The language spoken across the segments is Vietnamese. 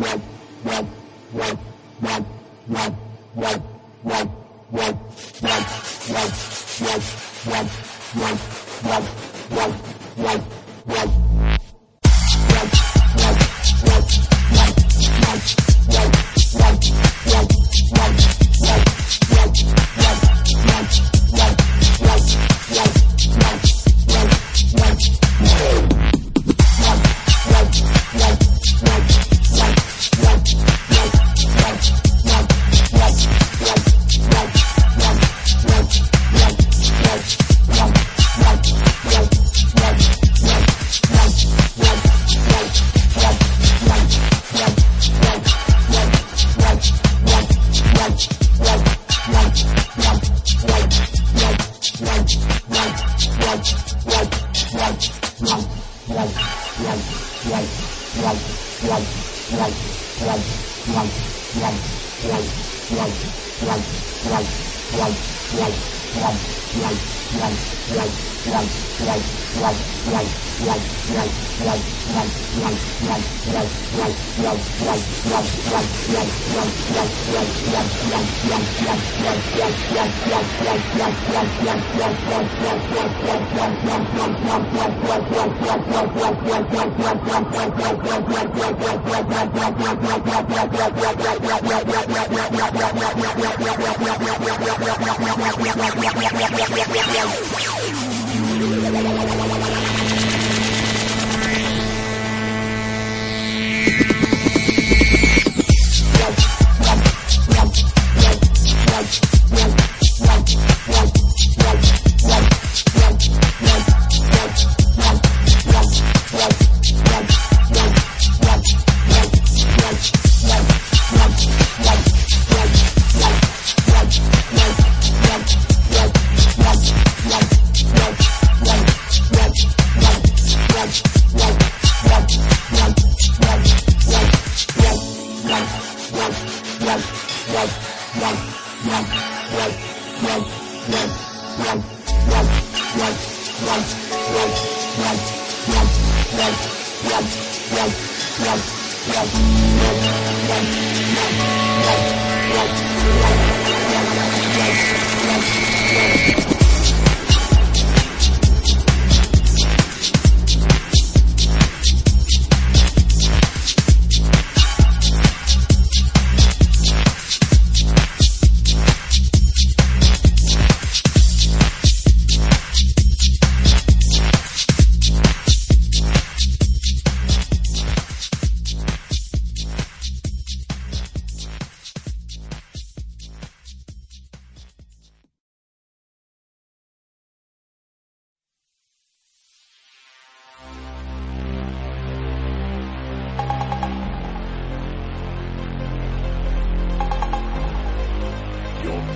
Well, Yeah.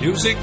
music.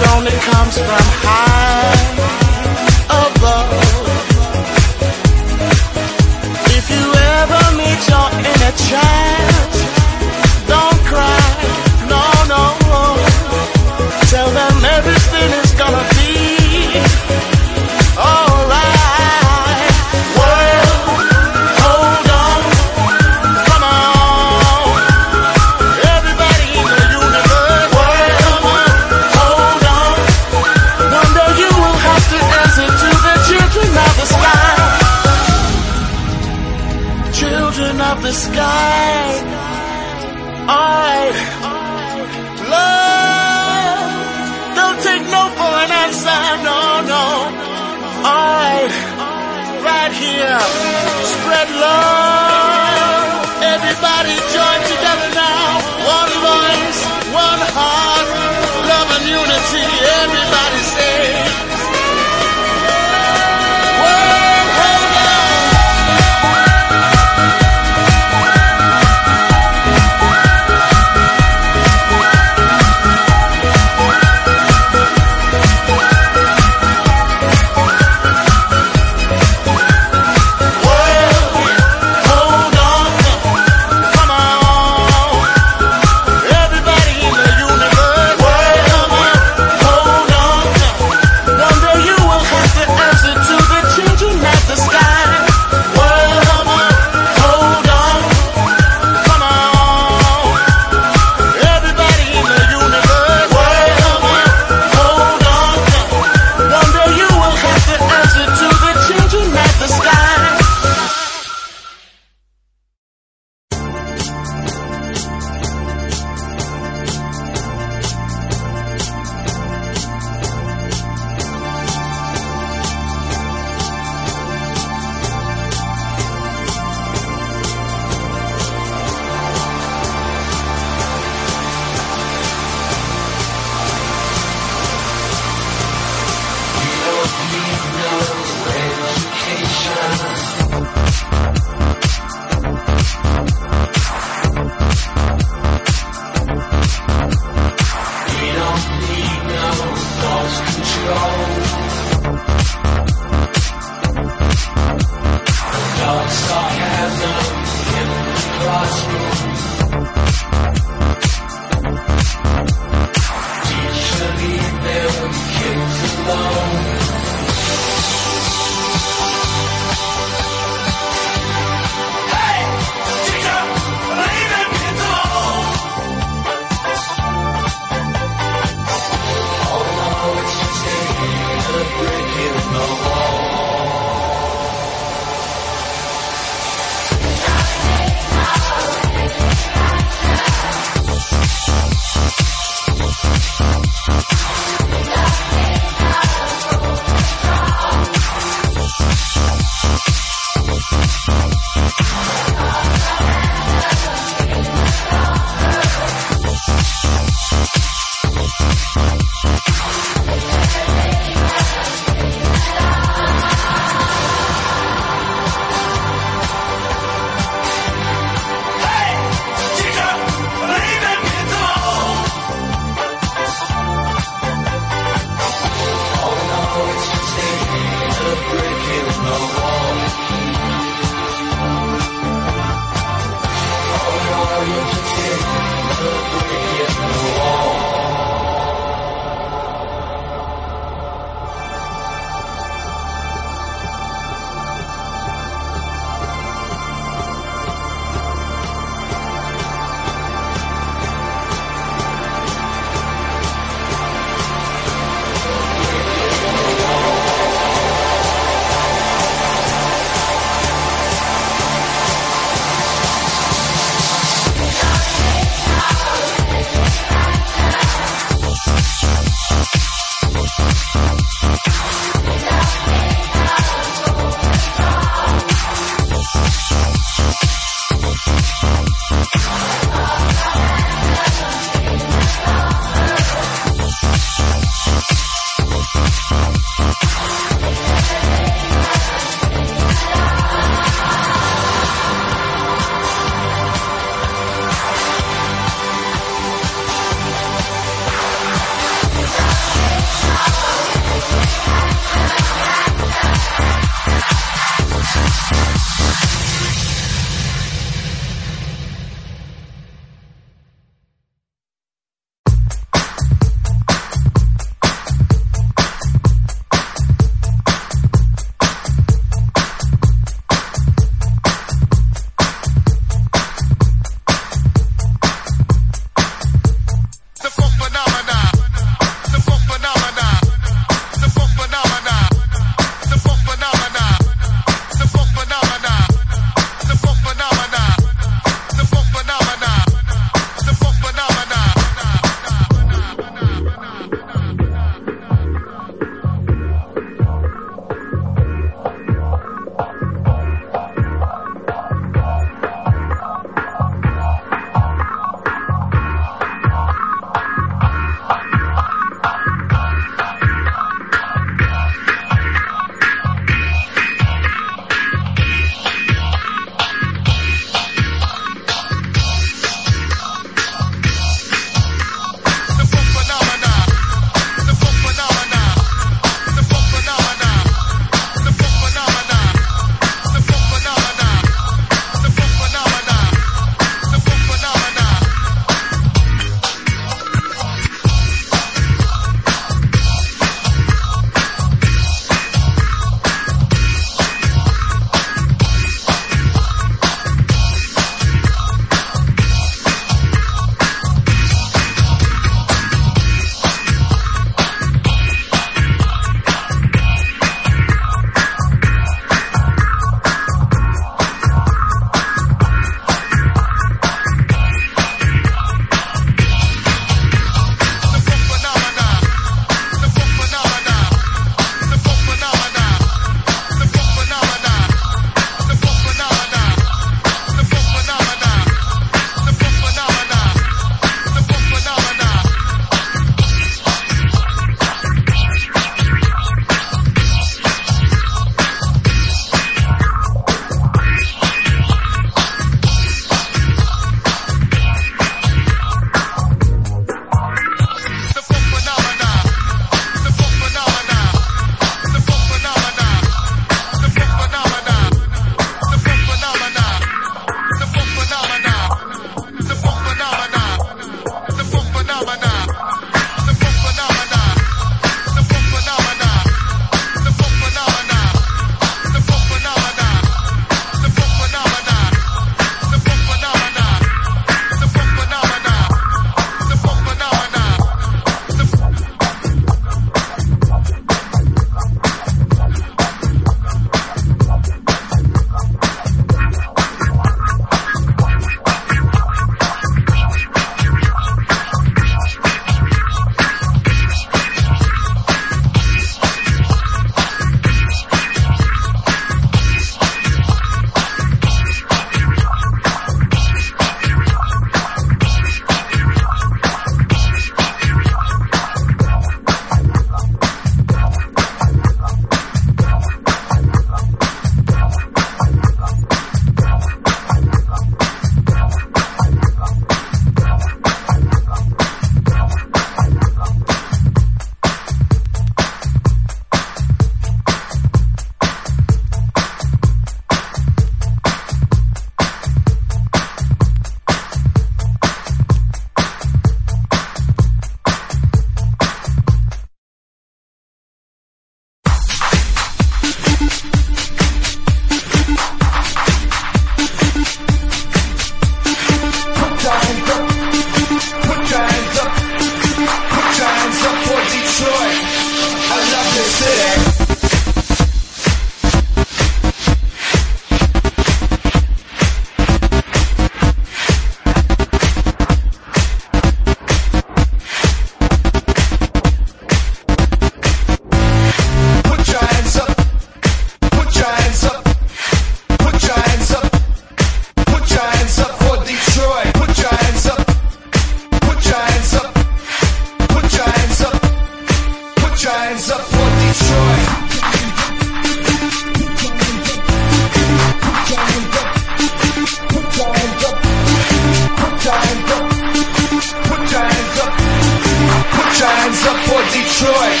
up for Detroit.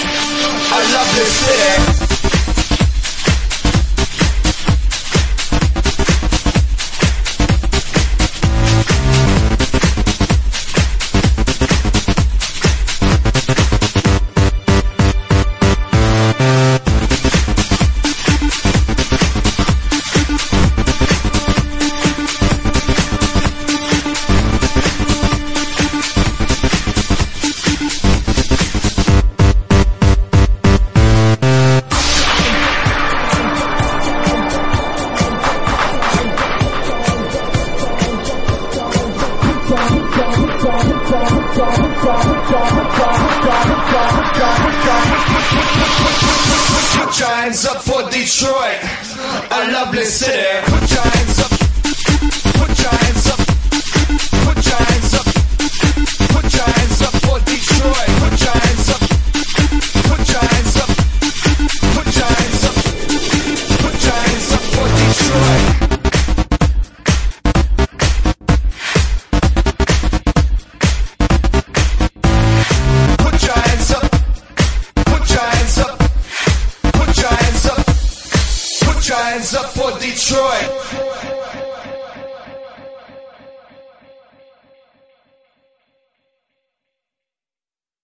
I love this city.